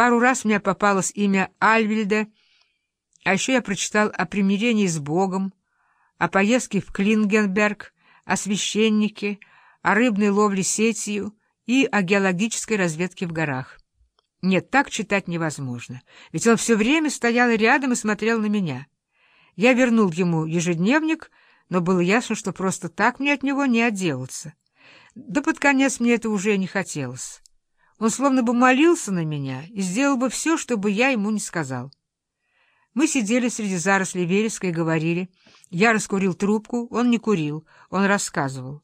Пару раз мне попалось имя Альвильда, а еще я прочитал о примирении с Богом, о поездке в Клингенберг, о священнике, о рыбной ловле сетью и о геологической разведке в горах. Нет, так читать невозможно, ведь он все время стоял рядом и смотрел на меня. Я вернул ему ежедневник, но было ясно, что просто так мне от него не отделаться. Да под конец мне это уже не хотелось. Он словно бы молился на меня и сделал бы все, чтобы я ему не сказал. Мы сидели среди зарослей вереска и говорили. Я раскурил трубку, он не курил, он рассказывал.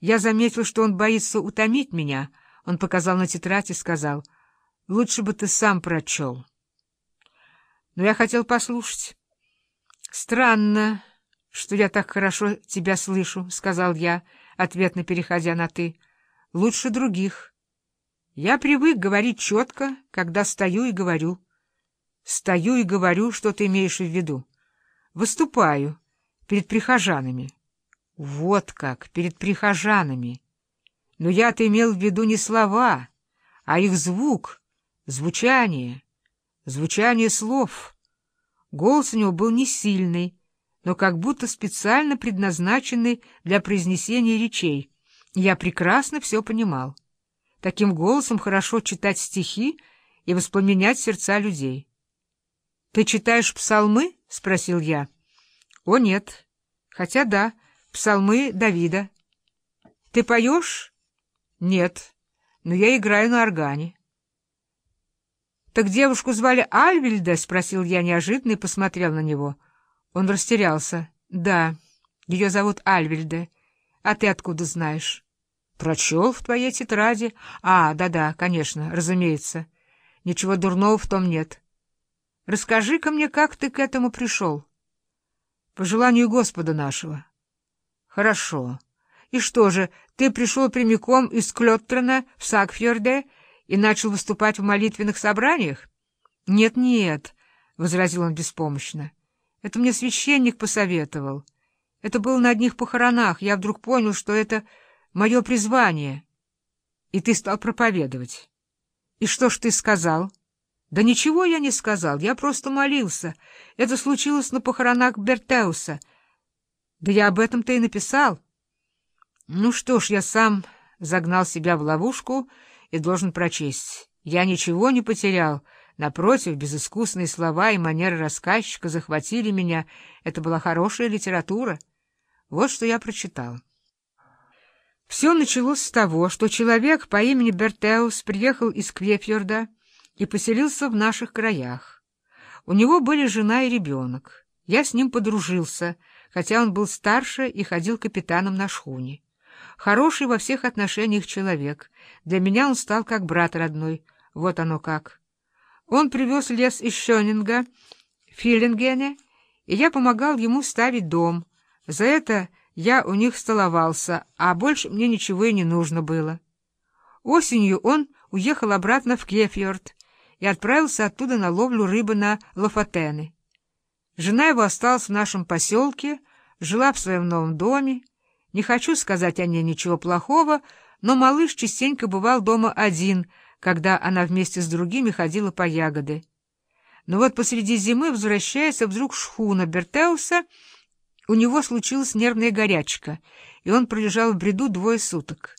Я заметил, что он боится утомить меня. Он показал на тетрадь и сказал, «Лучше бы ты сам прочел». Но я хотел послушать. «Странно, что я так хорошо тебя слышу», — сказал я, ответно переходя на «ты». «Лучше других. Я привык говорить четко, когда стою и говорю». Стою и говорю, что ты имеешь в виду. Выступаю перед прихожанами. Вот как, перед прихожанами. Но я-то имел в виду не слова, а их звук, звучание, звучание слов. Голос у него был не сильный, но как будто специально предназначенный для произнесения речей. Я прекрасно все понимал. Таким голосом хорошо читать стихи и воспламенять сердца людей. «Ты читаешь псалмы?» — спросил я. «О, нет. Хотя да, псалмы Давида». «Ты поешь?» «Нет, но я играю на органе». «Так девушку звали Альвильда?» — спросил я неожиданно и посмотрел на него. Он растерялся. «Да, ее зовут Альвильда. А ты откуда знаешь?» «Прочел в твоей тетради». «А, да-да, конечно, разумеется. Ничего дурного в том нет». Расскажи-ка мне, как ты к этому пришел? По желанию Господа нашего. Хорошо. И что же, ты пришел прямиком из Клёттрена в Сакфьорде и начал выступать в молитвенных собраниях? Нет-нет, — возразил он беспомощно. Это мне священник посоветовал. Это было на одних похоронах. Я вдруг понял, что это мое призвание. И ты стал проповедовать. И что ж ты сказал? — да ничего я не сказал, я просто молился. Это случилось на похоронах Бертеуса. Да я об этом-то и написал. Ну что ж, я сам загнал себя в ловушку и должен прочесть. Я ничего не потерял. Напротив, безыскусные слова и манеры рассказчика захватили меня. Это была хорошая литература. Вот что я прочитал. Все началось с того, что человек по имени Бертеус приехал из Квефьорда, и поселился в наших краях. У него были жена и ребенок. Я с ним подружился, хотя он был старше и ходил капитаном на шхуне. Хороший во всех отношениях человек. Для меня он стал как брат родной. Вот оно как. Он привез лес из Шёнинга, Филлингене, и я помогал ему ставить дом. За это я у них столовался, а больше мне ничего и не нужно было. Осенью он уехал обратно в Кефьорд, и отправился оттуда на ловлю рыбы на Лафатены. Жена его осталась в нашем поселке, жила в своем новом доме. Не хочу сказать о ней ничего плохого, но малыш частенько бывал дома один, когда она вместе с другими ходила по ягоды. Но вот посреди зимы возвращается вдруг шхуна Бертеуса, у него случилась нервная горячка, и он пролежал в бреду двое суток.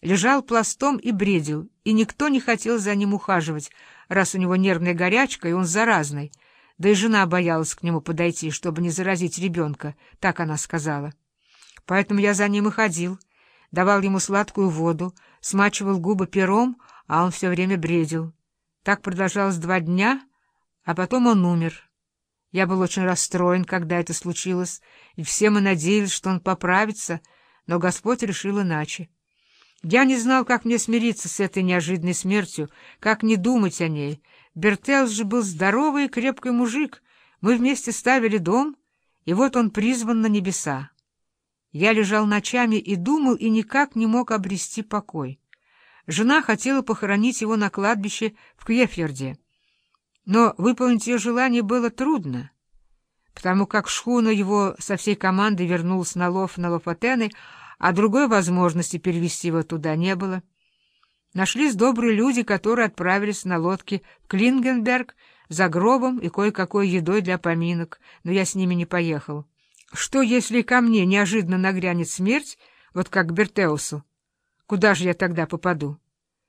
Лежал пластом и бредил, и никто не хотел за ним ухаживать, раз у него нервная горячка, и он заразный. Да и жена боялась к нему подойти, чтобы не заразить ребенка, так она сказала. Поэтому я за ним и ходил, давал ему сладкую воду, смачивал губы пером, а он все время бредил. Так продолжалось два дня, а потом он умер. Я был очень расстроен, когда это случилось, и все мы надеялись, что он поправится, но Господь решил иначе. Я не знал, как мне смириться с этой неожиданной смертью, как не думать о ней. Бертелс же был здоровый и крепкий мужик. Мы вместе ставили дом, и вот он призван на небеса. Я лежал ночами и думал, и никак не мог обрести покой. Жена хотела похоронить его на кладбище в Кьеферде. Но выполнить ее желание было трудно, потому как шхуна его со всей командой вернулась на лов на Лофотены, а другой возможности перевести его туда не было. Нашлись добрые люди, которые отправились на лодке в Клингенберг за гробом и кое-какой едой для поминок, но я с ними не поехал. Что, если ко мне неожиданно нагрянет смерть, вот как к Бертеусу? Куда же я тогда попаду?